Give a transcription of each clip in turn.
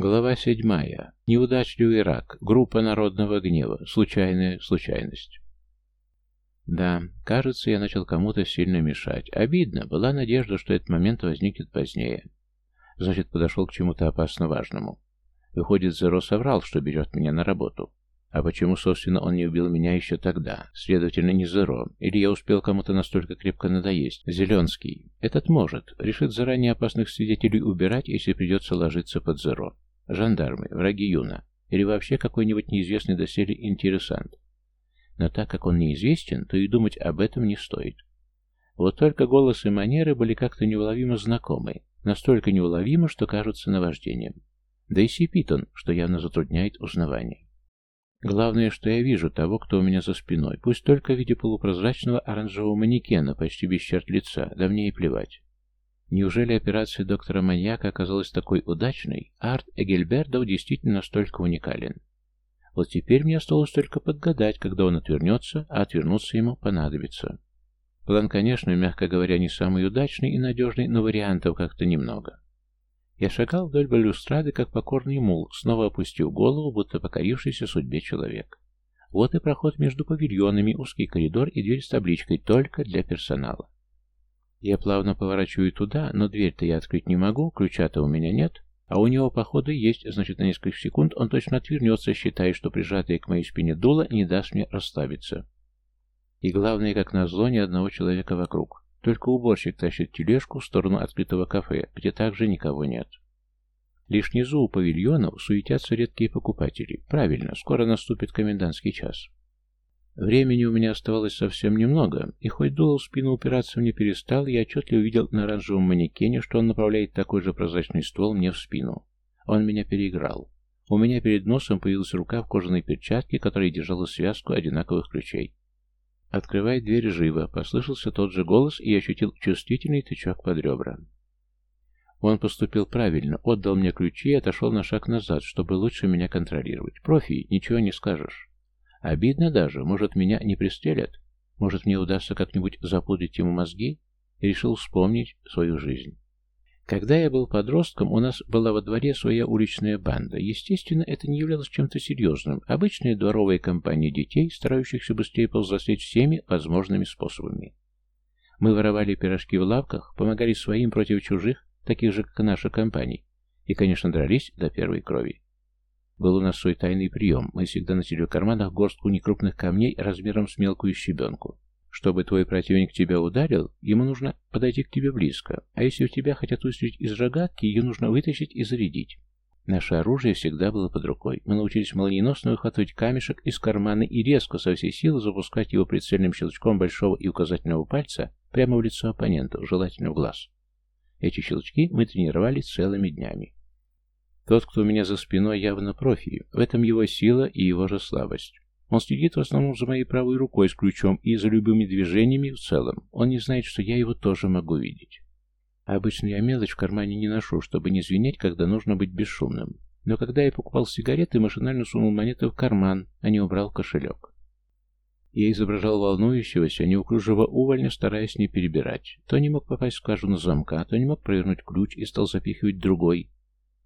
Глава седьмая. Неудачливый рак. Группа народного гнева. Случайная случайность. Да, кажется, я начал кому-то сильно мешать. Обидно. Была надежда, что этот момент возникнет позднее. Значит, подошел к чему-то опасно важному. Выходит, Зеро соврал, что берет меня на работу. А почему, собственно, он не убил меня еще тогда? Следовательно, не Зеро. Или я успел кому-то настолько крепко надоесть? Зеленский. Этот может. Решит заранее опасных свидетелей убирать, если придется ложиться под Зеро. Жандармы, враги Юна. Или вообще какой-нибудь неизвестный доселе интересант. Но так как он неизвестен, то и думать об этом не стоит. Вот только голос и манеры были как-то неуловимо знакомы. Настолько неуловимо, что кажутся наваждением. Да и сипит он, что явно затрудняет узнавание. Главное, что я вижу того, кто у меня за спиной, пусть только в виде полупрозрачного оранжевого манекена, почти без черт лица, да мне и плевать. Неужели операция доктора Маньяка оказалась такой удачной, арт Эгельбердов действительно настолько уникален? Вот теперь мне осталось только подгадать, когда он отвернется, а отвернуться ему понадобится. План, конечно, мягко говоря, не самый удачный и надежный, но вариантов как-то немного. Я шагал вдоль балюстрады, как покорный мул, снова опустив голову, будто покорившийся судьбе человек. Вот и проход между павильонами, узкий коридор и дверь с табличкой «Только для персонала». Я плавно поворачиваю туда, но дверь-то я открыть не могу, ключа-то у меня нет, а у него, походу, есть, значит, на несколько секунд он точно отвернется, считая, что прижатое к моей спине дуло не даст мне расслабиться. И главное, как назло, ни одного человека вокруг. Только уборщик тащит тележку в сторону открытого кафе, где также никого нет. Лишь внизу у павильонов суетятся редкие покупатели. Правильно, скоро наступит комендантский час. Времени у меня оставалось совсем немного, и хоть дуло в спину упираться мне перестал, я отчетливо увидел на оранжевом манекене, что он направляет такой же прозрачный ствол мне в спину. Он меня переиграл. У меня перед носом появилась рука в кожаной перчатке, которая держала связку одинаковых ключей. «Открывай дверь живо!» — послышался тот же голос, и я ощутил чувствительный тычок под ребра. Он поступил правильно, отдал мне ключи и отошел на шаг назад, чтобы лучше меня контролировать. Профи, ничего не скажешь. Обидно даже, может, меня не пристрелят? Может, мне удастся как-нибудь запудрить ему мозги? И решил вспомнить свою жизнь. Когда я был подростком, у нас была во дворе своя уличная банда. Естественно, это не являлось чем-то серьезным. Обычная дворовая компания детей, старающихся быстрее повзрослеть всеми возможными способами. Мы воровали пирожки в лавках, помогали своим против чужих, таких же, как и наша компания, и, конечно, дрались до первой крови. Был у нас свой тайный прием. Мы всегда носили в карманах горстку некрупных камней размером с мелкую щебенку. Чтобы твой противник тебя ударил, ему нужно подойти к тебе близко, а если у тебя хотят выстрелить из рогатки, ее нужно вытащить и зарядить. Наше оружие всегда было под рукой. Мы научились молниеносно выхватывать камешек из кармана и резко со всей силы запускать его прицельным щелчком большого и указательного пальца прямо в лицо оппонента, желательно в глаз. Эти щелчки мы тренировали целыми днями. Тот, кто у меня за спиной, явно профи. В этом его сила и его же слабость. Он следит в основном за моей правой рукой с ключом и за любыми движениями в целом. Он не знает, что я его тоже могу видеть. обычно я мелочь в кармане не ношу, чтобы не звенеть, когда нужно быть бесшумным. Но когда я покупал сигареты, машинально сунул монеты в карман, а не убрал кошелек. Я изображал волнующегося, неуклюжего увольня, стараясь не перебирать. То не мог попасть в скважину замка, то не мог провернуть ключ и стал запихивать другой,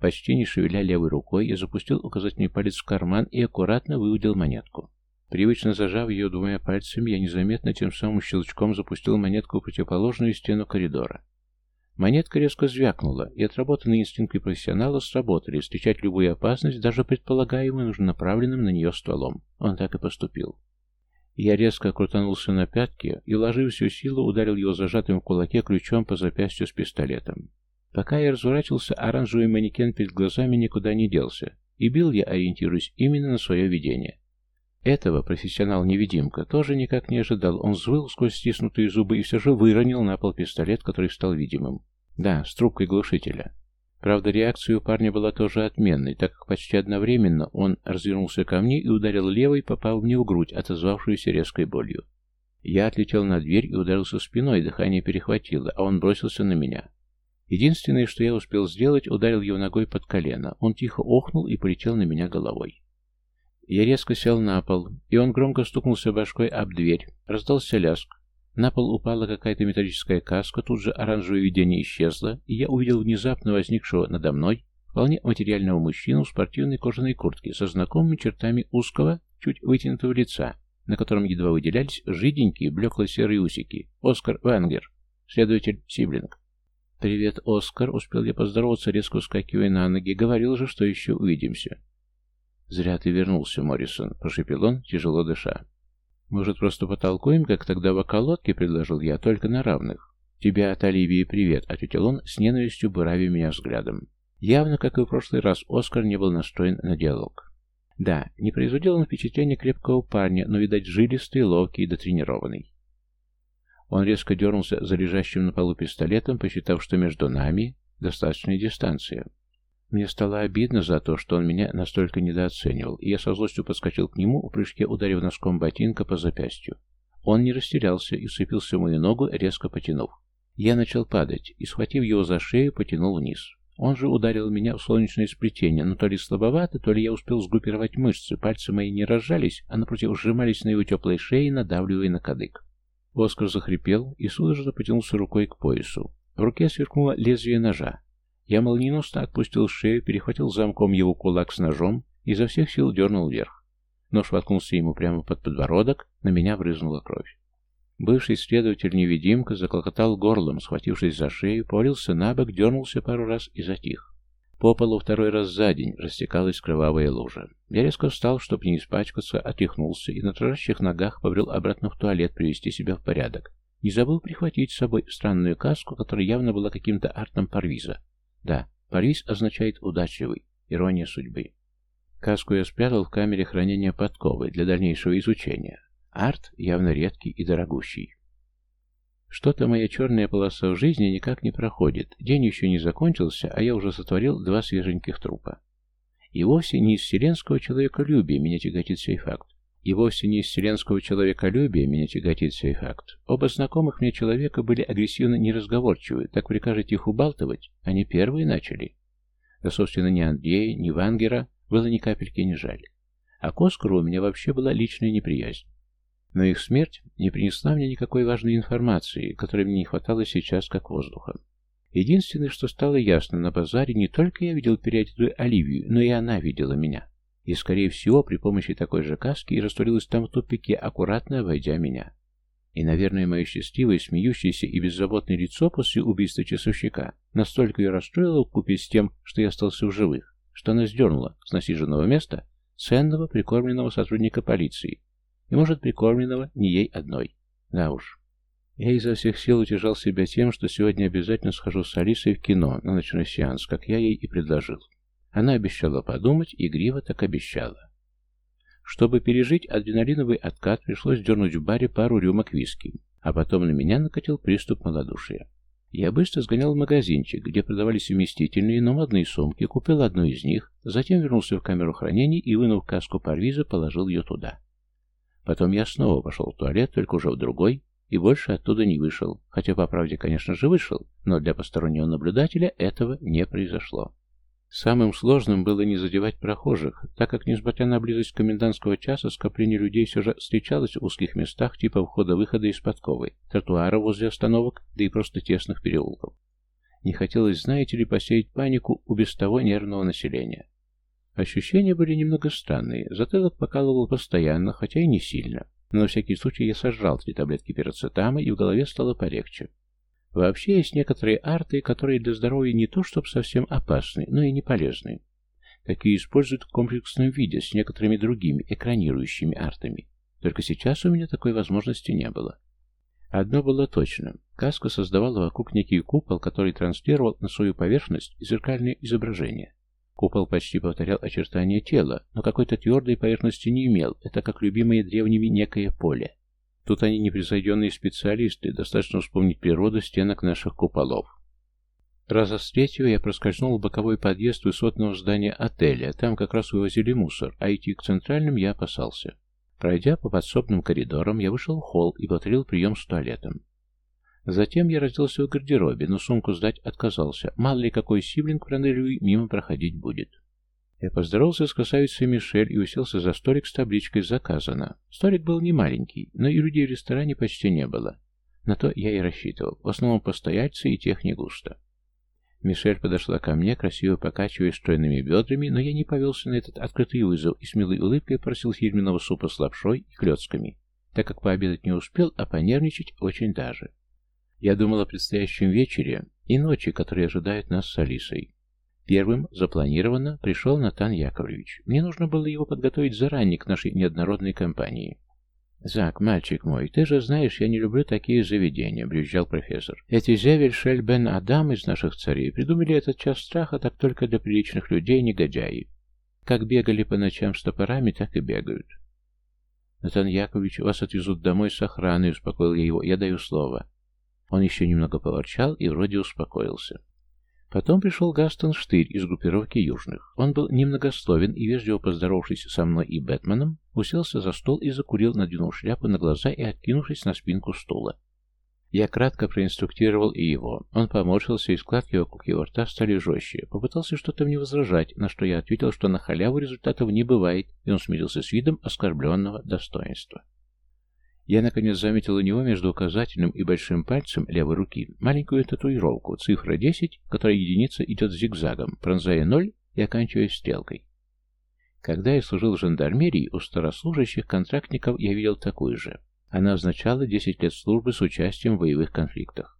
Почти не шевеля левой рукой, я запустил указательный палец в карман и аккуратно выудил монетку. Привычно зажав ее двумя пальцами, я незаметно тем самым щелчком запустил монетку в противоположную стену коридора. Монетка резко звякнула, и отработанные инстинкты профессионала сработали, встречать любую опасность, даже предполагаемую, нужно направленным на нее стволом. Он так и поступил. Я резко крутанулся на пятки и, вложив всю силу, ударил его зажатым в кулаке ключом по запястью с пистолетом. Пока я разворачивался, оранжевый манекен перед глазами никуда не делся, и бил я, ориентируясь именно на свое видение. Этого профессионал-невидимка тоже никак не ожидал. Он взвыл сквозь стиснутые зубы и все же выронил на пол пистолет, который стал видимым. Да, с трубкой глушителя. Правда, реакция у парня была тоже отменной, так как почти одновременно он развернулся ко мне и ударил левой, попав мне в грудь, отозвавшуюся резкой болью. Я отлетел на дверь и ударился спиной, дыхание перехватило, а он бросился на меня. Единственное, что я успел сделать, ударил его ногой под колено. Он тихо охнул и полетел на меня головой. Я резко сел на пол, и он громко стукнулся башкой об дверь. Раздался ляск. На пол упала какая-то металлическая каска, тут же оранжевое видение исчезло, и я увидел внезапно возникшего надо мной вполне материального мужчину в спортивной кожаной куртке со знакомыми чертами узкого, чуть вытянутого лица, на котором едва выделялись жиденькие, блекло-серые усики. Оскар Вангер, следователь Сиблинг. «Привет, Оскар!» — успел я поздороваться, резко ускакивая на ноги. «Говорил же, что еще увидимся». «Зря ты вернулся, Моррисон», — прошепел он, тяжело дыша. «Может, просто потолкуем, как тогда в околотке?» — предложил я, — «только на равных». «Тебя от Оливии привет», — ответил он, с ненавистью буравя меня взглядом. Явно, как и в прошлый раз, Оскар не был настроен на диалог. Да, не производил он впечатления крепкого парня, но, видать, жилистый, ловкий и дотренированный. Он резко дернулся за лежащим на полу пистолетом, посчитав, что между нами достаточная дистанция. Мне стало обидно за то, что он меня настолько недооценивал, и я со злостью подскочил к нему, в прыжке ударив носком ботинка по запястью. Он не растерялся и вцепился в мою ногу, резко потянув. Я начал падать и, схватив его за шею, потянул вниз. Он же ударил меня в солнечное сплетение, но то ли слабовато, то ли я успел сгруппировать мышцы, пальцы мои не разжались, а напротив сжимались на его теплой шее, надавливая на кадык. Оскар захрипел и судорожно потянулся рукой к поясу. В руке сверкнуло лезвие ножа. Я молниеносно отпустил шею, перехватил замком его кулак с ножом и изо всех сил дернул вверх. Нож воткнулся ему прямо под подбородок, на меня брызнула кровь. Бывший следователь-невидимка заклокотал горлом, схватившись за шею, повалился на бок, дернулся пару раз и затих. По полу второй раз за день растекалась кровавая лужа. Я резко встал, чтобы не испачкаться, отряхнулся и на дрожащих ногах побрел обратно в туалет привести себя в порядок. Не забыл прихватить с собой странную каску, которая явно была каким-то артом парвиза. Да, парвиз означает «удачливый», ирония судьбы. Каску я спрятал в камере хранения подковы для дальнейшего изучения. Арт явно редкий и дорогущий. Что-то моя черная полоса в жизни никак не проходит. День еще не закончился, а я уже сотворил два свеженьких трупа. И вовсе не из вселенского человеколюбия меня тяготит сей факт. И вовсе не из вселенского человеколюбия меня тяготит сей факт. Оба знакомых мне человека были агрессивно неразговорчивы, так прикажете их убалтывать? Они первые начали. Да, собственно, ни Андрея, ни Вангера было ни капельки не жаль. А к Оскару у меня вообще была личная неприязнь. Но их смерть не принесла мне никакой важной информации, которой мне не хватало сейчас как воздуха. Единственное, что стало ясно на базаре, не только я видел переодетую Оливию, но и она видела меня. И, скорее всего, при помощи такой же каски и растворилась там в тупике, аккуратно обойдя меня. И, наверное, мое счастливое, смеющееся и беззаботное лицо после убийства часовщика настолько ее расстроило вкупе с тем, что я остался в живых, что она сдернула с насиженного места ценного прикормленного сотрудника полиции, и, может, прикормленного не ей одной. Да уж. Я изо всех сил утешал себя тем, что сегодня обязательно схожу с Алисой в кино на ночной сеанс, как я ей и предложил. Она обещала подумать, и игриво так обещала. Чтобы пережить адреналиновый откат, пришлось дернуть в баре пару рюмок виски, а потом на меня накатил приступ малодушия. Я быстро сгонял в магазинчик, где продавались вместительные, но модные сумки, купил одну из них, затем вернулся в камеру хранения и, вынув каску парвиза, положил ее туда. Потом я снова пошел в туалет, только уже в другой, и больше оттуда не вышел. Хотя, по правде, конечно же, вышел, но для постороннего наблюдателя этого не произошло. Самым сложным было не задевать прохожих, так как, несмотря на близость комендантского часа, скопление людей все же встречалось в узких местах типа входа-выхода из подковы, тротуара возле остановок, да и просто тесных переулков. Не хотелось, знаете ли, посеять панику у без того нервного населения. Ощущения были немного странные. Затылок покалывал постоянно, хотя и не сильно. Но на всякий случай я сожрал три таблетки пирацетама, и в голове стало полегче. Вообще есть некоторые арты, которые для здоровья не то чтобы совсем опасны, но и не полезны. Такие используют в комплексном виде с некоторыми другими экранирующими артами. Только сейчас у меня такой возможности не было. Одно было точно. Каска создавала вокруг некий купол, который транслировал на свою поверхность зеркальное изображение. Купол почти повторял очертания тела, но какой-то твердой поверхности не имел, это как любимое древними некое поле. Тут они непревзойденные специалисты, достаточно вспомнить природу стенок наших куполов. Раза с третьего я проскользнул в боковой подъезд высотного здания отеля, там как раз вывозили мусор, а идти к центральным я опасался. Пройдя по подсобным коридорам, я вышел в холл и повторил прием с туалетом. Затем я разделся в гардеробе, но сумку сдать отказался. Мало ли какой сиблинг пронырливый мимо проходить будет. Я поздоровался с красавицей Мишель и уселся за столик с табличкой «Заказано». Столик был не маленький, но и людей в ресторане почти не было. На то я и рассчитывал. В основном постояльцы и тех не густо. Мишель подошла ко мне, красиво покачивая стройными бедрами, но я не повелся на этот открытый вызов и с милой улыбкой просил фирменного супа с лапшой и клетками, так как пообедать не успел, а понервничать очень даже. Я думал о предстоящем вечере и ночи, которые ожидают нас с Алисой. Первым, запланированно, пришел Натан Яковлевич. Мне нужно было его подготовить заранее к нашей неоднородной компании. «Зак, мальчик мой, ты же знаешь, я не люблю такие заведения», — брюзжал профессор. «Эти Зевель, Шель, Бен, Адам из наших царей придумали этот час страха так только для приличных людей, негодяи. Как бегали по ночам с топорами, так и бегают». «Натан Яковлевич, вас отвезут домой с охраной», — успокоил я его. «Я даю слово». Он еще немного поворчал и вроде успокоился. Потом пришел Гастон Штырь из группировки Южных. Он был немногословен и, вежливо поздоровавшись со мной и Бэтменом, уселся за стол и закурил, надвинув шляпу на глаза и откинувшись на спинку стула. Я кратко проинструктировал и его. Он поморщился, и складки вокруг его рта стали жестче. Попытался что-то мне возражать, на что я ответил, что на халяву результатов не бывает, и он смирился с видом оскорбленного достоинства. Я, наконец, заметил у него между указательным и большим пальцем левой руки маленькую татуировку, цифра 10, которая единица идет зигзагом, пронзая ноль и оканчивая стрелкой. Когда я служил в жандармерии, у старослужащих контрактников я видел такую же. Она означала 10 лет службы с участием в боевых конфликтах.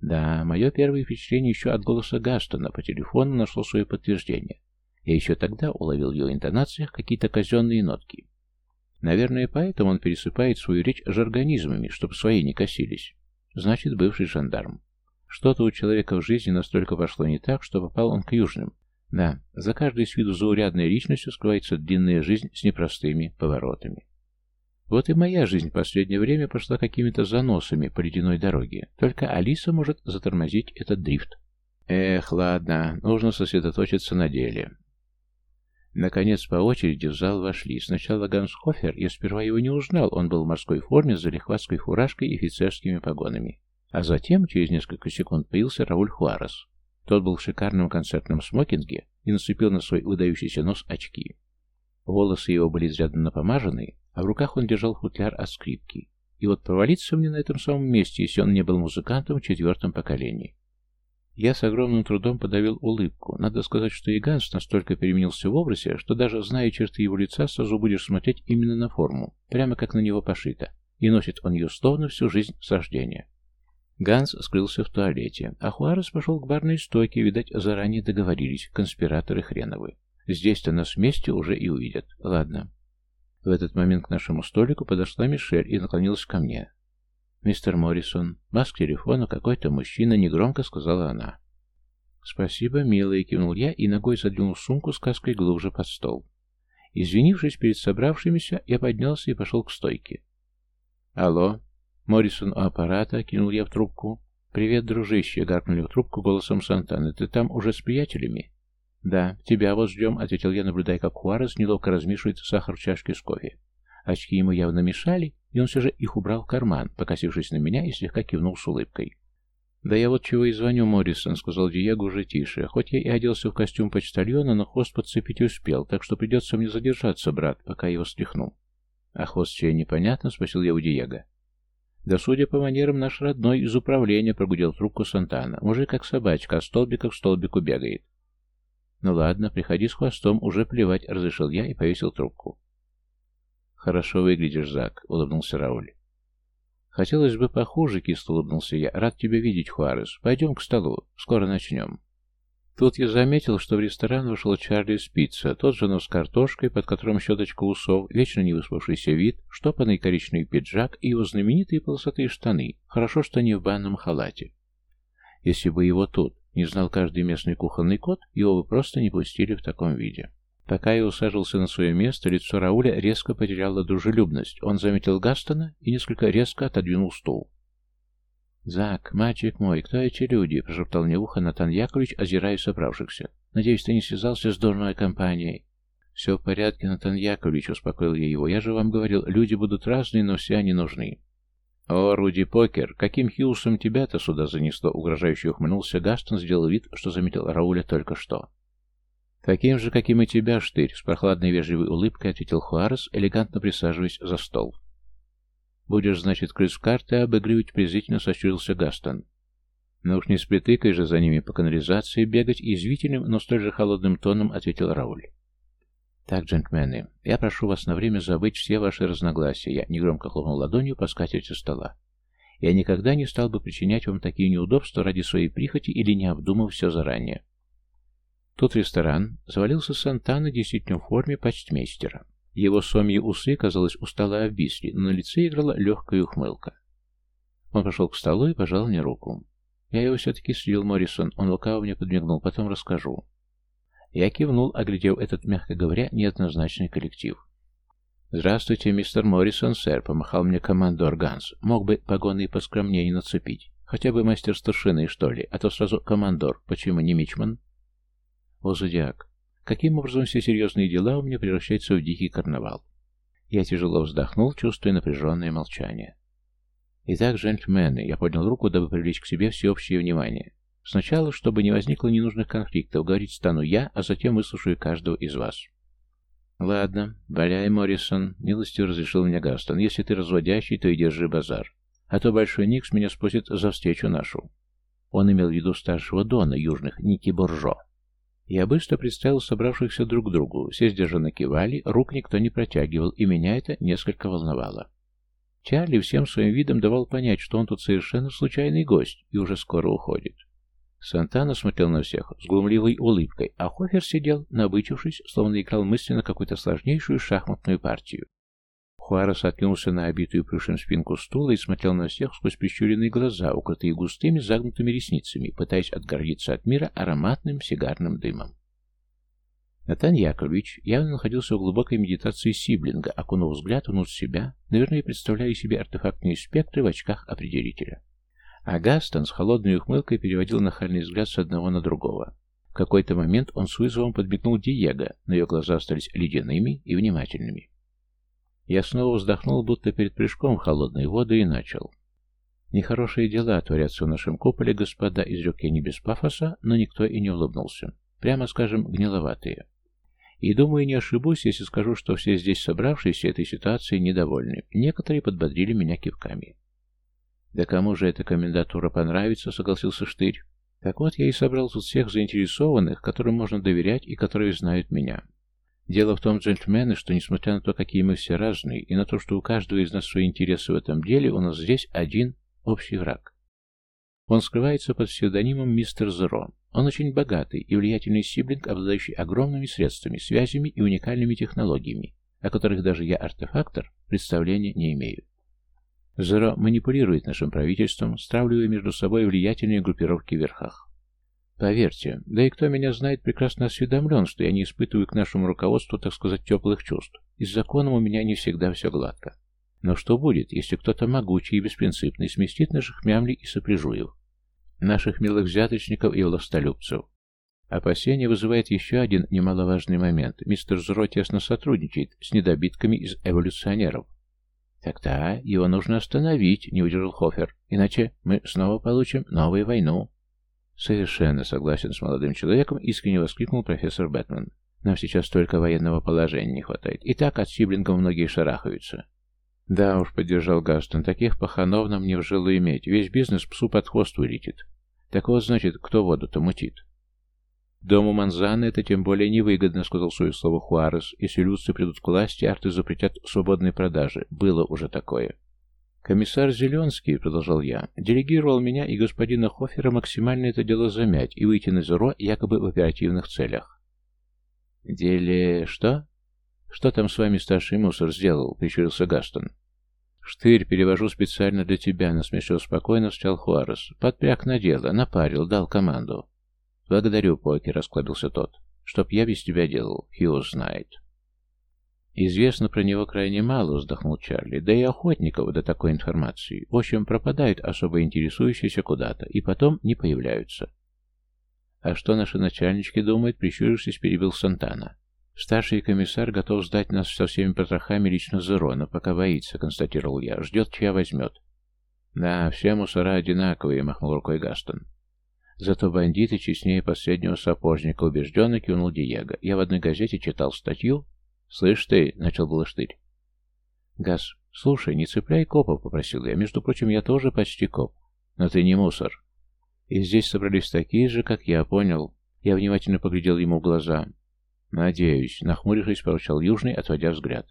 Да, мое первое впечатление еще от голоса Гастона по телефону нашло свое подтверждение. Я еще тогда уловил в его интонациях какие-то казенные нотки. Наверное, поэтому он пересыпает свою речь жаргонизмами, чтобы свои не косились. Значит, бывший жандарм. Что-то у человека в жизни настолько пошло не так, что попал он к южным. Да, за каждой с виду заурядной личностью скрывается длинная жизнь с непростыми поворотами. Вот и моя жизнь в последнее время пошла какими-то заносами по ледяной дороге. Только Алиса может затормозить этот дрифт. Эх, ладно, нужно сосредоточиться на деле. Наконец, по очереди в зал вошли. Сначала Ганс Хофер, я сперва его не узнал, он был в морской форме с залихватской фуражкой и офицерскими погонами. А затем, через несколько секунд, появился Рауль Хуарес. Тот был в шикарном концертном смокинге и нацепил на свой выдающийся нос очки. Волосы его были изрядно напомажены, а в руках он держал футляр от скрипки. И вот провалиться мне на этом самом месте, если он не был музыкантом в четвертом поколении. Я с огромным трудом подавил улыбку. Надо сказать, что и Ганс настолько переменился в образе, что даже зная черты его лица, сразу будешь смотреть именно на форму, прямо как на него пошито. И носит он ее словно всю жизнь с рождения. Ганс скрылся в туалете, а Хуарес пошел к барной стойке, видать, заранее договорились, конспираторы хреновы. Здесь-то нас вместе уже и увидят. Ладно. В этот момент к нашему столику подошла Мишель и наклонилась ко мне. «Мистер Моррисон, вас к телефону какой-то мужчина», — негромко сказала она. «Спасибо, милая», — кивнул я и ногой задвинул сумку с каской глубже под стол. Извинившись перед собравшимися, я поднялся и пошел к стойке. «Алло?» Моррисон у аппарата, кинул я в трубку. «Привет, дружище», — гаркнули в трубку голосом Сантаны. «Ты там уже с приятелями?» «Да, тебя вот ждем», — ответил я, наблюдая, как Хуарес неловко размешивает сахар в чашке с кофе. Очки ему явно мешали, и он все же их убрал в карман, покосившись на меня и слегка кивнул с улыбкой. «Да я вот чего и звоню, Моррисон», — сказал Диего уже тише. «Хоть я и оделся в костюм почтальона, но хвост подцепить успел, так что придется мне задержаться, брат, пока его стряхну». «А хвост чей непонятно?» — спросил я у Диего. «Да, судя по манерам, наш родной из управления прогудел трубку Сантана. Мужик как собачка, а столбика к столбику бегает». «Ну ладно, приходи с хвостом, уже плевать», — разрешил я и повесил трубку. «Хорошо выглядишь, Зак», — улыбнулся Рауль. «Хотелось бы похуже», — кисло улыбнулся я. «Рад тебя видеть, Хуарес. Пойдем к столу. Скоро начнем». Тут я заметил, что в ресторан вошел Чарли Спица, тот же, но с картошкой, под которым щеточка усов, вечно не выспавшийся вид, штопанный коричневый пиджак и его знаменитые полосатые штаны. Хорошо, что не в банном халате. Если бы его тут не знал каждый местный кухонный кот, его бы просто не пустили в таком виде. Пока я усаживался на свое место, лицо Рауля резко потеряло дружелюбность. Он заметил Гастона и несколько резко отодвинул стул. «Зак, мальчик мой, кто эти люди?» — прошептал мне ухо Натан Яковлевич, озирая собравшихся. «Надеюсь, ты не связался с дурной компанией?» «Все в порядке, Натан Яковлевич», — успокоил я его. «Я же вам говорил, люди будут разные, но все они нужны». «О, Руди Покер, каким хилусом тебя-то сюда занесло?» — угрожающе ухмыльнулся Гастон, сделал вид, что заметил Рауля только что. «Таким же, каким и тебя, Штырь», — с прохладной вежливой улыбкой ответил Хуарес, элегантно присаживаясь за стол. «Будешь, значит, крыс в карты обыгрывать?» — презрительно сощурился Гастон. Но уж не с притыкой же за ними по канализации бегать, извительным, но столь же холодным тоном ответил Рауль. «Так, джентльмены, я прошу вас на время забыть все ваши разногласия». Я негромко хлопнул ладонью по скатерти стола. «Я никогда не стал бы причинять вам такие неудобства ради своей прихоти или не обдумав все заранее». Тут ресторан завалился Сантана действительно в форме почтмейстера. Его сомьи усы, казалось, устало обвисли, но на лице играла легкая ухмылка. Он пошел к столу и пожал мне руку. Я его все-таки слил, Моррисон. Он лукаво мне подмигнул. Потом расскажу. Я кивнул, оглядев этот, мягко говоря, неоднозначный коллектив. «Здравствуйте, мистер Моррисон, сэр», — помахал мне командор Ганс. «Мог бы погоны поскромнее нацепить. Хотя бы мастер старшины, что ли, а то сразу командор. Почему не Мичман?» «О, зодиак, каким образом все серьезные дела у меня превращаются в дикий карнавал?» Я тяжело вздохнул, чувствуя напряженное молчание. «Итак, джентльмены», — я поднял руку, дабы привлечь к себе всеобщее внимание. Сначала, чтобы не возникло ненужных конфликтов, говорить стану я, а затем выслушаю каждого из вас. Ладно, валяй, Моррисон, милостью разрешил мне Гастон. Если ты разводящий, то и держи базар. А то Большой Никс меня спросит за встречу нашу. Он имел в виду старшего Дона южных, Ники Боржо. Я быстро представил собравшихся друг к другу. Все сдержанно кивали, рук никто не протягивал, и меня это несколько волновало. Чарли всем своим видом давал понять, что он тут совершенно случайный гость и уже скоро уходит. Сантана смотрел на всех с глумливой улыбкой, а Хофер сидел, набычившись, словно играл мысленно какую-то сложнейшую шахматную партию. Хуарес откинулся на обитую плюшем спинку стула и смотрел на всех сквозь прищуренные глаза, укрытые густыми загнутыми ресницами, пытаясь отгородиться от мира ароматным сигарным дымом. Натан Яковлевич явно находился в глубокой медитации Сиблинга, окунув взгляд внутрь себя, наверное, представляя себе артефактные спектры в очках определителя. А Гастон с холодной ухмылкой переводил нахальный взгляд с одного на другого. В какой-то момент он с вызовом подмигнул Диего, но ее глаза остались ледяными и внимательными. Я снова вздохнул, будто перед прыжком в холодные воды, и начал. Нехорошие дела творятся в нашем куполе, господа, изрек я не без пафоса, но никто и не улыбнулся. Прямо скажем, гниловатые. И думаю, не ошибусь, если скажу, что все здесь собравшиеся этой ситуацией недовольны. Некоторые подбодрили меня кивками. «Да кому же эта комендатура понравится?» — согласился Штырь. «Так вот, я и собрал тут всех заинтересованных, которым можно доверять и которые знают меня. Дело в том, джентльмены, что несмотря на то, какие мы все разные, и на то, что у каждого из нас свои интересы в этом деле, у нас здесь один общий враг. Он скрывается под псевдонимом Мистер Зеро. Он очень богатый и влиятельный сиблинг, обладающий огромными средствами, связями и уникальными технологиями, о которых даже я, артефактор, представления не имею. Зеро манипулирует нашим правительством, стравливая между собой влиятельные группировки в верхах. Поверьте, да и кто меня знает, прекрасно осведомлен, что я не испытываю к нашему руководству, так сказать, теплых чувств. И с законом у меня не всегда все гладко. Но что будет, если кто-то могучий и беспринципный сместит наших мямлей и сопряжуев? Наших милых взяточников и властолюбцев. Опасение вызывает еще один немаловажный момент. Мистер Зро тесно сотрудничает с недобитками из эволюционеров, «Тогда его нужно остановить», — не удержал Хофер. «Иначе мы снова получим новую войну». «Совершенно согласен с молодым человеком», — искренне воскликнул профессор Бэтмен. «Нам сейчас только военного положения не хватает. И так от сиблингов многие шарахаются». «Да уж», — поддержал Гастон, — «таких паханов нам не в жилу иметь. Весь бизнес псу под хвост вылетит. Так вот, значит, кто воду-то мутит?» Дому Манзана это тем более невыгодно, сказал свое слово Хуарес. Если людцы придут к власти, арты запретят свободные продажи. Было уже такое. Комиссар Зеленский, продолжал я, делегировал меня и господина Хофера максимально это дело замять и выйти на зеро якобы в оперативных целях. Деле... что? Что там с вами старший мусор сделал? Прищурился Гастон. «Штырь, перевожу специально для тебя», — насмешил спокойно, встрял Хуарес. «Подпряг на дело, напарил, дал команду». «Благодарю, Поки», — расклабился тот. «Чтоб я без тебя делал, Хью знает». «Известно про него крайне мало», — вздохнул Чарли. «Да и охотников до такой информации. В общем, пропадают особо интересующиеся куда-то, и потом не появляются». «А что наши начальнички думают?» — прищурившись, перебил Сантана. «Старший комиссар готов сдать нас со всеми потрохами лично Зерона, пока боится», — констатировал я. «Ждет, чья возьмет». «Да, все мусора одинаковые», — махнул рукой Гастон. Зато бандиты честнее последнего сапожника, убежденно кивнул Диего. Я в одной газете читал статью. «Слышь ты», — начал было штырь. «Газ, слушай, не цепляй копов», — попросил я. «Между прочим, я тоже почти коп. Но ты не мусор». И здесь собрались такие же, как я, понял. Я внимательно поглядел ему в глаза. «Надеюсь», — нахмурившись, поручал Южный, отводя взгляд.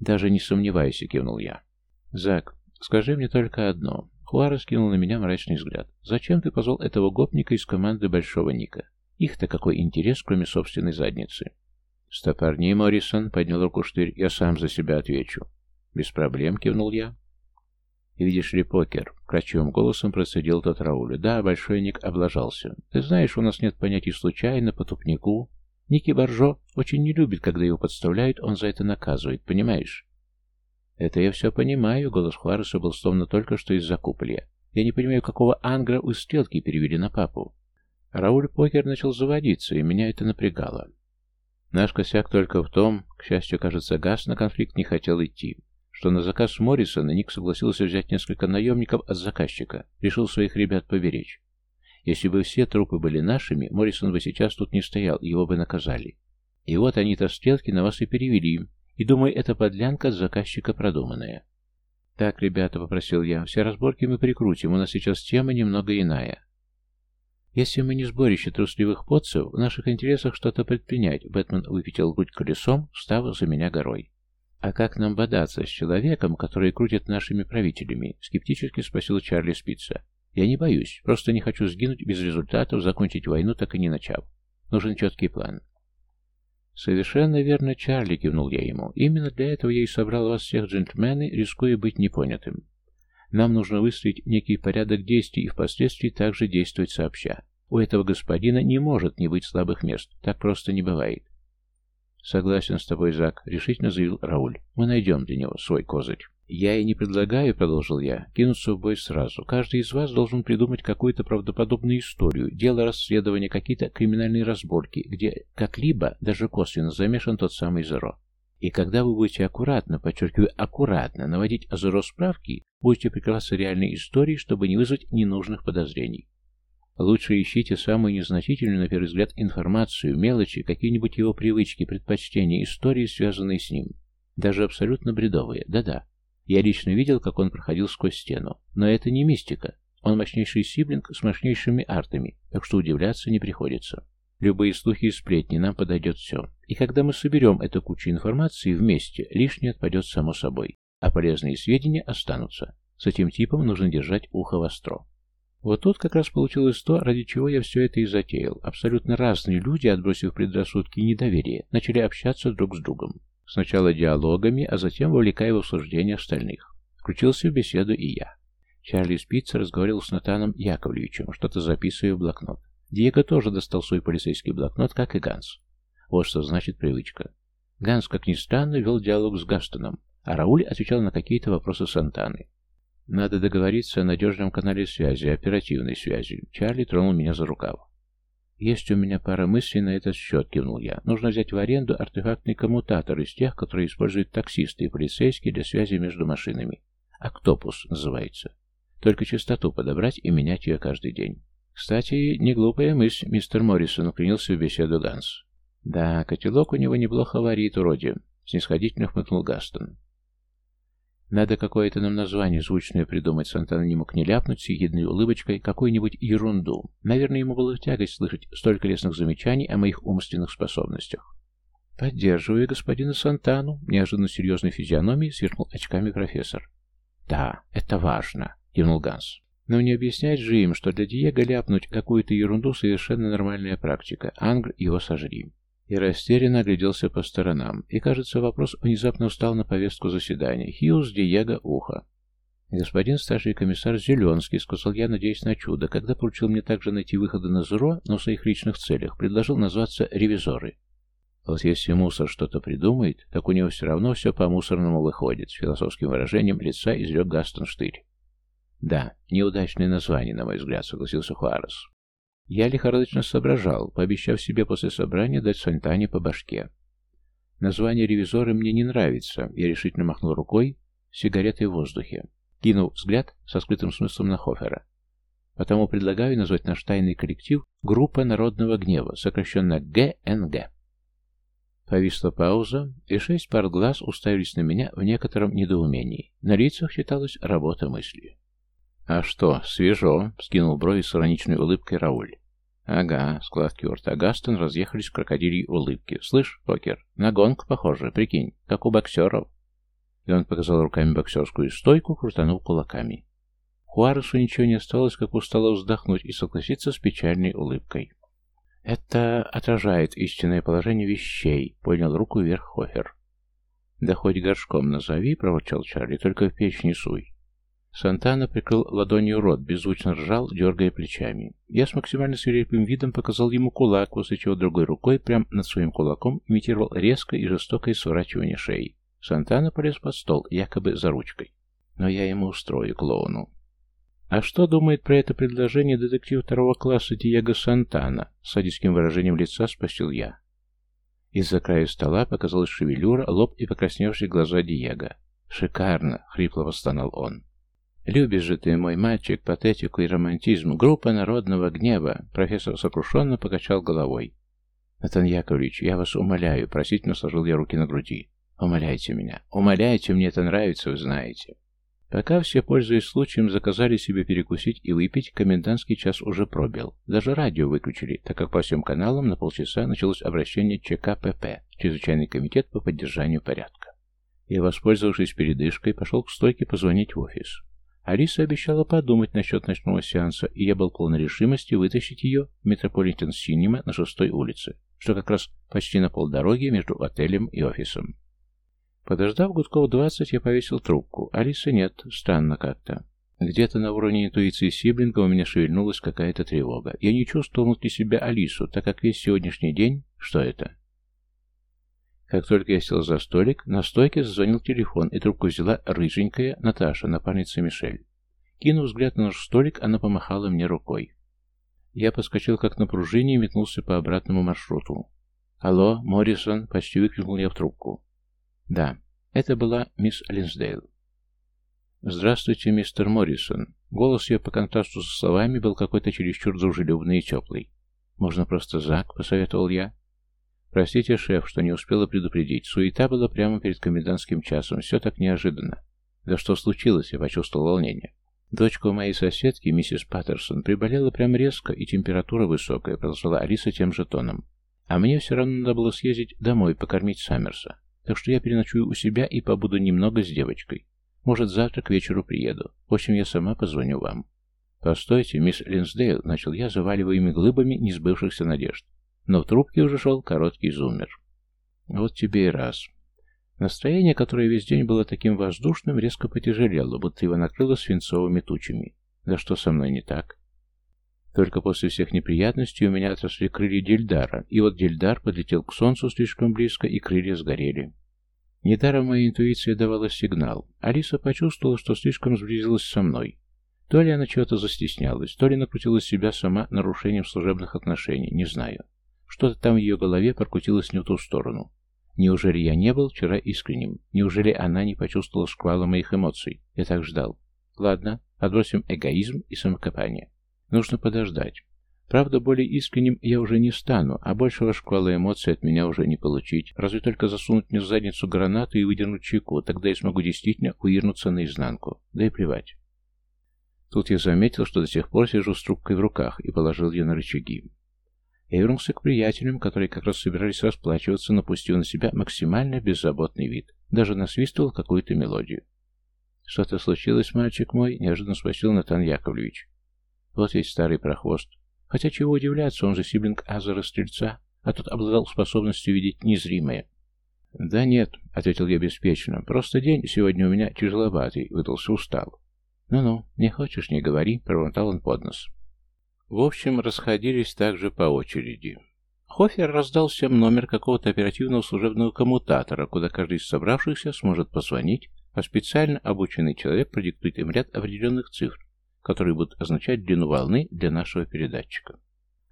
«Даже не сомневайся», — кивнул я. «Зак, скажи мне только одно». Хуара скинул на меня мрачный взгляд. «Зачем ты позвал этого гопника из команды Большого Ника? Их-то какой интерес, кроме собственной задницы?» «Стопорни, Моррисон», — поднял руку штырь, — «я сам за себя отвечу». «Без проблем», — кивнул я. «Видишь ли, покер?» — крачевым голосом процедил тот Раулю. «Да, Большой Ник облажался. Ты знаешь, у нас нет понятий случайно, по тупнику. Ники Боржо очень не любит, когда его подставляют, он за это наказывает, понимаешь?» «Это я все понимаю», — голос Хуареса был словно только что из-за куполья. «Я не понимаю, какого ангра у стрелки перевели на папу». Рауль Покер начал заводиться, и меня это напрягало. Наш косяк только в том, к счастью, кажется, Газ на конфликт не хотел идти что на заказ Моррисона Ник согласился взять несколько наемников от заказчика, решил своих ребят поберечь. Если бы все трупы были нашими, Моррисон бы сейчас тут не стоял, его бы наказали. И вот они-то стрелки на вас и перевели, и думаю, это подлянка от заказчика продуманная. «Так, ребята», — попросил я, — «все разборки мы прикрутим, у нас сейчас тема немного иная». «Если мы не сборище трусливых подцев, в наших интересах что-то предпринять», — Бэтмен выпятил грудь колесом, встав за меня горой. «А как нам бодаться с человеком, который крутит нашими правителями?» — скептически спросил Чарли Спица. «Я не боюсь, просто не хочу сгинуть без результатов, закончить войну, так и не начав. Нужен четкий план». «Совершенно верно, Чарли», — кивнул я ему. «Именно для этого я и собрал вас всех, джентльмены, рискуя быть непонятым. Нам нужно выстроить некий порядок действий и впоследствии также действовать сообща. У этого господина не может не быть слабых мест, так просто не бывает. «Согласен с тобой, Зак», — решительно заявил Рауль. «Мы найдем для него свой козырь». «Я и не предлагаю», — продолжил я, — «кинуться в бой сразу. Каждый из вас должен придумать какую-то правдоподобную историю, дело расследования, какие-то криминальные разборки, где как-либо, даже косвенно, замешан тот самый Зеро. И когда вы будете аккуратно, подчеркиваю, аккуратно наводить о Зеро справки, будете прикрываться реальной историей, чтобы не вызвать ненужных подозрений. Лучше ищите самую незначительную, на первый взгляд, информацию, мелочи, какие-нибудь его привычки, предпочтения, истории, связанные с ним. Даже абсолютно бредовые. Да-да. Я лично видел, как он проходил сквозь стену. Но это не мистика. Он мощнейший сиблинг с мощнейшими артами, так что удивляться не приходится. Любые слухи и сплетни, нам подойдет все. И когда мы соберем эту кучу информации вместе, лишнее отпадет само собой, а полезные сведения останутся. С этим типом нужно держать ухо востро. Вот тут как раз получилось то, ради чего я все это и затеял. Абсолютно разные люди, отбросив предрассудки и недоверие, начали общаться друг с другом. Сначала диалогами, а затем вовлекая в обсуждение остальных. Включился в беседу и я. Чарли Спица разговаривал с Натаном Яковлевичем, что-то записывая в блокнот. Диего тоже достал свой полицейский блокнот, как и Ганс. Вот что значит привычка. Ганс, как ни странно, вел диалог с Гастоном, а Рауль отвечал на какие-то вопросы Сантаны. Надо договориться о надежном канале связи, оперативной связи. Чарли тронул меня за рукав. «Есть у меня пара мыслей на этот счет», — кивнул я. «Нужно взять в аренду артефактный коммутатор из тех, которые используют таксисты и полицейские для связи между машинами. «Октопус» называется. Только частоту подобрать и менять ее каждый день. Кстати, не глупая мысль, мистер Моррисон уклонился в беседу Ганс. «Да, котелок у него неплохо варит, вроде», — снисходительно хмыкнул Гастон. Надо какое-то нам название звучное придумать. Сантана не мог не ляпнуть с ехидной улыбочкой какую-нибудь ерунду. Наверное, ему было тягость слышать столько лестных замечаний о моих умственных способностях. «Поддерживаю господина Сантану», — неожиданно серьезной физиономией сверкнул очками профессор. «Да, это важно», — кивнул Ганс. «Но не объяснять же им, что для Диего ляпнуть какую-то ерунду совершенно нормальная практика. Ангр его сожри и растерянно огляделся по сторонам. И, кажется, вопрос внезапно встал на повестку заседания. Хьюз, Диего, Ухо. «Господин старший комиссар Зеленский», — сказал я, надеясь на чудо, когда поручил мне также найти выходы на ЗРО, но в своих личных целях, предложил назваться «ревизоры». Вот если мусор что-то придумает, так у него все равно все по-мусорному выходит, с философским выражением лица изрек Гастон Штырь. «Да, неудачное название, на мой взгляд», — согласился Хуарес. Я лихорадочно соображал, пообещав себе после собрания дать Сантане по башке. Название ревизора мне не нравится. Я решительно махнул рукой, сигаретой в воздухе. Кинул взгляд со скрытым смыслом на Хофера. Потому предлагаю назвать наш тайный коллектив «Группа народного гнева», сокращенно ГНГ. Повисла пауза, и шесть пар глаз уставились на меня в некотором недоумении. На лицах читалась работа мысли. «А что, свежо?» — скинул брови с ироничной улыбкой Рауль. «Ага», — складки рта Гастон разъехались в крокодилей улыбки. «Слышь, покер, на гонг похоже, прикинь, как у боксеров». И он показал руками боксерскую стойку, крутанул кулаками. Хуаресу ничего не осталось, как устало вздохнуть и согласиться с печальной улыбкой. «Это отражает истинное положение вещей», — поднял руку вверх Хофер. «Да хоть горшком назови», — проворчал Чарли, — «только в печь не суй». Сантана прикрыл ладонью рот, беззвучно ржал, дергая плечами. Я с максимально свирепым видом показал ему кулак, после чего другой рукой прямо над своим кулаком имитировал резкое и жестокое сворачивание шеи. Сантана полез под стол, якобы за ручкой. Но я ему устрою, клоуну. «А что думает про это предложение детектив второго класса Диего Сантана?» С садистским выражением лица спросил я. Из-за края стола показалась шевелюра, лоб и покрасневшие глаза Диего. «Шикарно!» — хрипло восстанал он. «Любишь же ты, мой мальчик, патетику и романтизм. Группа народного гнева!» Профессор сокрушенно покачал головой. «Натан Яковлевич, я вас умоляю», — просительно сложил я руки на груди. «Умоляйте меня. Умоляйте, мне это нравится, вы знаете». Пока все, пользуясь случаем, заказали себе перекусить и выпить, комендантский час уже пробил. Даже радио выключили, так как по всем каналам на полчаса началось обращение ЧКПП, Чрезвычайный комитет по поддержанию порядка. Я, воспользовавшись передышкой, пошел к стойке позвонить в офис. Алиса обещала подумать насчет ночного сеанса, и я был полон решимости вытащить ее в Метрополитен Синема на шестой улице, что как раз почти на полдороги между отелем и офисом. Подождав гудков двадцать, я повесил трубку. Алисы нет, странно как-то. Где-то на уровне интуиции Сиблинга у меня шевельнулась какая-то тревога. Я не чувствовал внутри себя Алису, так как весь сегодняшний день... Что это? Как только я сел за столик, на стойке зазвонил телефон, и трубку взяла рыженькая Наташа, напарница Мишель. Кинув взгляд на наш столик, она помахала мне рукой. Я поскочил как на пружине и метнулся по обратному маршруту. «Алло, Моррисон!» — почти выкрикнул я в трубку. «Да, это была мисс Линсдейл». «Здравствуйте, мистер Моррисон». Голос ее по контрасту со словами был какой-то чересчур дружелюбный и теплый. «Можно просто Зак?» — посоветовал я. «Простите, шеф, что не успела предупредить. Суета была прямо перед комендантским часом. Все так неожиданно». «Да что случилось?» — я почувствовал волнение. «Дочка у моей соседки, миссис Паттерсон, приболела прям резко, и температура высокая», — продолжала Алиса тем же тоном. «А мне все равно надо было съездить домой, покормить Саммерса. Так что я переночую у себя и побуду немного с девочкой. Может, завтра к вечеру приеду. В общем, я сама позвоню вам». «Постойте, мисс Линсдейл», — начал я заваливаемыми глыбами несбывшихся надежд. Но в трубке уже шел короткий зуммер. Вот тебе и раз. Настроение, которое весь день было таким воздушным, резко потяжелело, будто его накрыло свинцовыми тучами. Да что со мной не так? Только после всех неприятностей у меня отросли крылья Дельдара, и вот Дельдар подлетел к солнцу слишком близко, и крылья сгорели. Недаром моя интуиция давала сигнал. Алиса почувствовала, что слишком сблизилась со мной. То ли она чего-то застеснялась, то ли накрутила себя сама нарушением служебных отношений, не знаю. Что-то там в ее голове прокрутилось не в ту сторону. Неужели я не был вчера искренним? Неужели она не почувствовала шквала моих эмоций? Я так ждал. Ладно, отбросим эгоизм и самокопание. Нужно подождать. Правда, более искренним я уже не стану, а большего шквала эмоций от меня уже не получить. Разве только засунуть мне в задницу гранату и выдернуть чеку, тогда я смогу действительно увернуться наизнанку. Да и плевать. Тут я заметил, что до сих пор сижу с трубкой в руках и положил ее на рычаги. Я вернулся к приятелям, которые как раз собирались расплачиваться, напустив на себя максимально беззаботный вид. Даже насвистывал какую-то мелодию. «Что-то случилось, мальчик мой?» — неожиданно спросил Натан Яковлевич. «Вот ведь старый прохвост. Хотя чего удивляться, он же сиблинг Азера Стрельца, а тот обладал способностью видеть незримое». «Да нет», — ответил я беспечно, — «просто день сегодня у меня тяжеловатый, выдался устал». «Ну-ну, не хочешь, не говори», — пробормотал он под нос. В общем, расходились также по очереди. Хофер раздал всем номер какого-то оперативного служебного коммутатора, куда каждый из собравшихся сможет позвонить, а специально обученный человек продиктует им ряд определенных цифр, которые будут означать длину волны для нашего передатчика.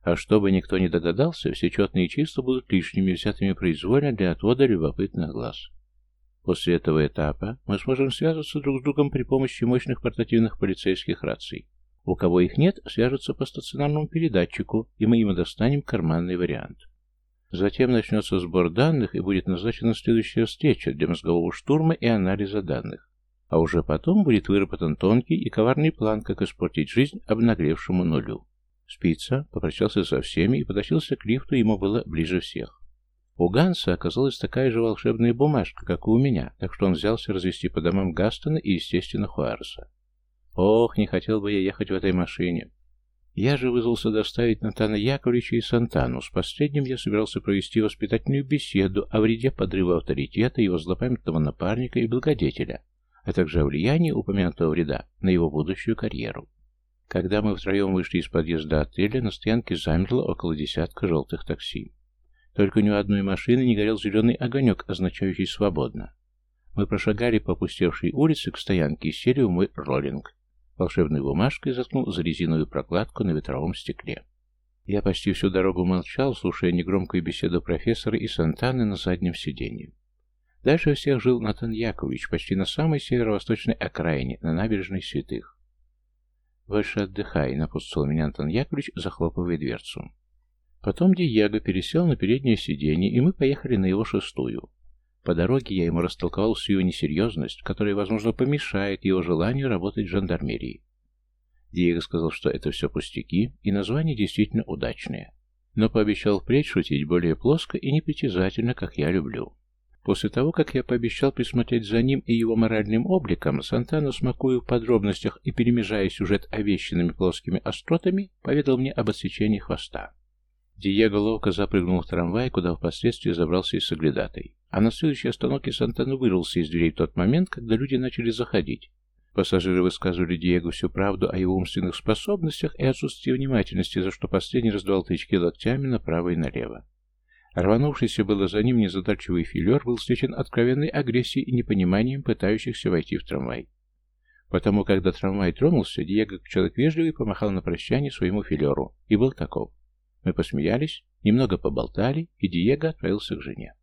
А чтобы никто не догадался, все четные числа будут лишними, взятыми произвольно для отвода любопытных глаз. После этого этапа мы сможем связываться друг с другом при помощи мощных портативных полицейских раций. У кого их нет, свяжутся по стационарному передатчику, и мы им достанем карманный вариант. Затем начнется сбор данных, и будет назначена следующая встреча для мозгового штурма и анализа данных. а уже потом будет выработан тонкий и коварный план, как испортить жизнь обнагревшему нулю. Спица попрощался со всеми и потащился к лифту, ему было ближе всех. У Ганса оказалась такая же волшебная бумажка, как и у меня, так что он взялся развести по домам Гастона и, естественно, Хуареса. Ох, не хотел бы я ехать в этой машине. Я же вызвался доставить Натана Яковлевича и Сантану. С последним я собирался провести воспитательную беседу о вреде подрыва авторитета его злопамятного напарника и благодетеля, а также о влиянии упомянутого вреда на его будущую карьеру. Когда мы втроем вышли из подъезда отеля, на стоянке замерло около десятка желтых такси. Только ни у одной машины не горел зеленый огонек, означающий «свободно». Мы прошагали по опустевшей улице к стоянке и сели в мой роллинг. Волшебной бумажкой заткнул за резиновую прокладку на ветровом стекле. Я почти всю дорогу молчал, слушая негромкую беседу профессора и Сантаны на заднем сиденье. Дальше всех жил Натан Яковлевич, почти на самой северо-восточной окраине, на набережной Святых. «Больше отдыхай», — напутствовал меня Антон Яковлевич, захлопывая дверцу. Потом Диего пересел на переднее сиденье, и мы поехали на его шестую. По дороге я ему растолковал всю его несерьезность, которая, возможно, помешает его желанию работать в жандармерии. Диего сказал, что это все пустяки, и название действительно удачное. Но пообещал впредь шутить более плоско и непритязательно, как я люблю. После того, как я пообещал присмотреть за ним и его моральным обликом, Сантана, смакуя в подробностях и перемежая сюжет овещенными плоскими остротами, поведал мне об отсечении хвоста. Диего ловко запрыгнул в трамвай, куда впоследствии забрался и соглядатой. А на следующей остановке Сантана вырвался из дверей в тот момент, когда люди начали заходить. Пассажиры высказывали Диего всю правду о его умственных способностях и отсутствии внимательности, за что последний раздавал тычки локтями направо и налево. Рванувшийся было за ним незадачливый филер был встречен откровенной агрессией и непониманием пытающихся войти в трамвай. Потому, когда трамвай тронулся, Диего, человек вежливый, помахал на прощание своему филеру, и был таков. Мы посмеялись, немного поболтали, и Диего отправился к жене.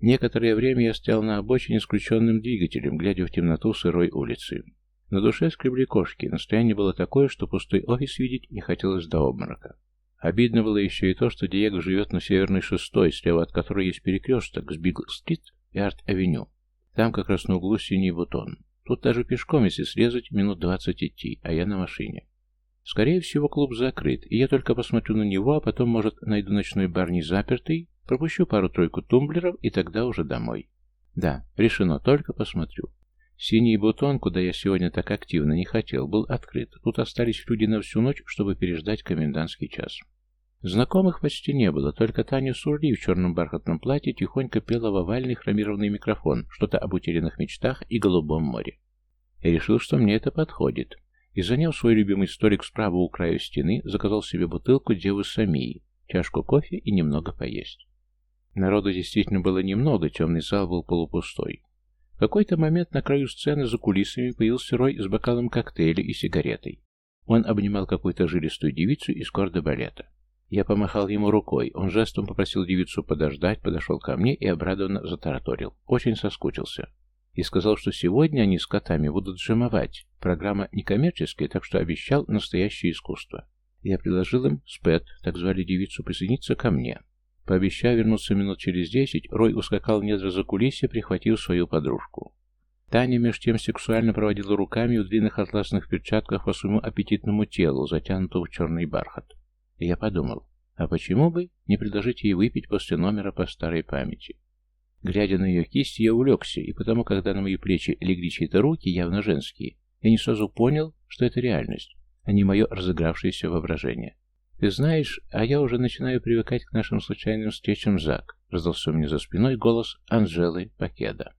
Некоторое время я стоял на обочине с включенным двигателем, глядя в темноту сырой улицы. На душе скребли кошки, настроение было такое, что пустой офис видеть не хотелось до обморока. Обидно было еще и то, что Диего живет на Северной Шестой, слева от которой есть перекресток с Бигл-стрит и Арт-авеню. Там как раз на углу синий бутон. Тут даже пешком, если срезать, минут двадцать идти, а я на машине. Скорее всего, клуб закрыт, и я только посмотрю на него, а потом, может, найду ночной бар не запертый, пропущу пару-тройку тумблеров и тогда уже домой. Да, решено, только посмотрю. Синий бутон, куда я сегодня так активно не хотел, был открыт. Тут остались люди на всю ночь, чтобы переждать комендантский час. Знакомых почти не было, только Таня Сурли в черном бархатном платье тихонько пела в овальный хромированный микрофон что-то об утерянных мечтах и голубом море. Я решил, что мне это подходит и, заняв свой любимый столик справа у края стены, заказал себе бутылку девы Самии, чашку кофе и немного поесть. Народу действительно было немного, темный зал был полупустой. В какой-то момент на краю сцены за кулисами появился Рой с бокалом коктейля и сигаретой. Он обнимал какую-то жилистую девицу из корда балета. Я помахал ему рукой, он жестом попросил девицу подождать, подошел ко мне и обрадованно затараторил. Очень соскучился и сказал, что сегодня они с котами будут джемовать. Программа некоммерческая, так что обещал настоящее искусство. Я предложил им, Спэт, так звали девицу, присоединиться ко мне. Пообещав вернуться минут через десять, Рой ускакал в недра за кулисье, прихватив свою подружку. Таня меж тем сексуально проводила руками в длинных атласных перчатках по своему аппетитному телу, затянутому в черный бархат. И я подумал, а почему бы не предложить ей выпить после номера по старой памяти? Глядя на ее кисти, я увлекся, и потому, когда на мои плечи легли чьи-то руки, явно женские, я не сразу понял, что это реальность, а не мое разыгравшееся воображение. «Ты знаешь, а я уже начинаю привыкать к нашим случайным встречам, Зак», — раздался меня за спиной голос Анжелы Пакеда.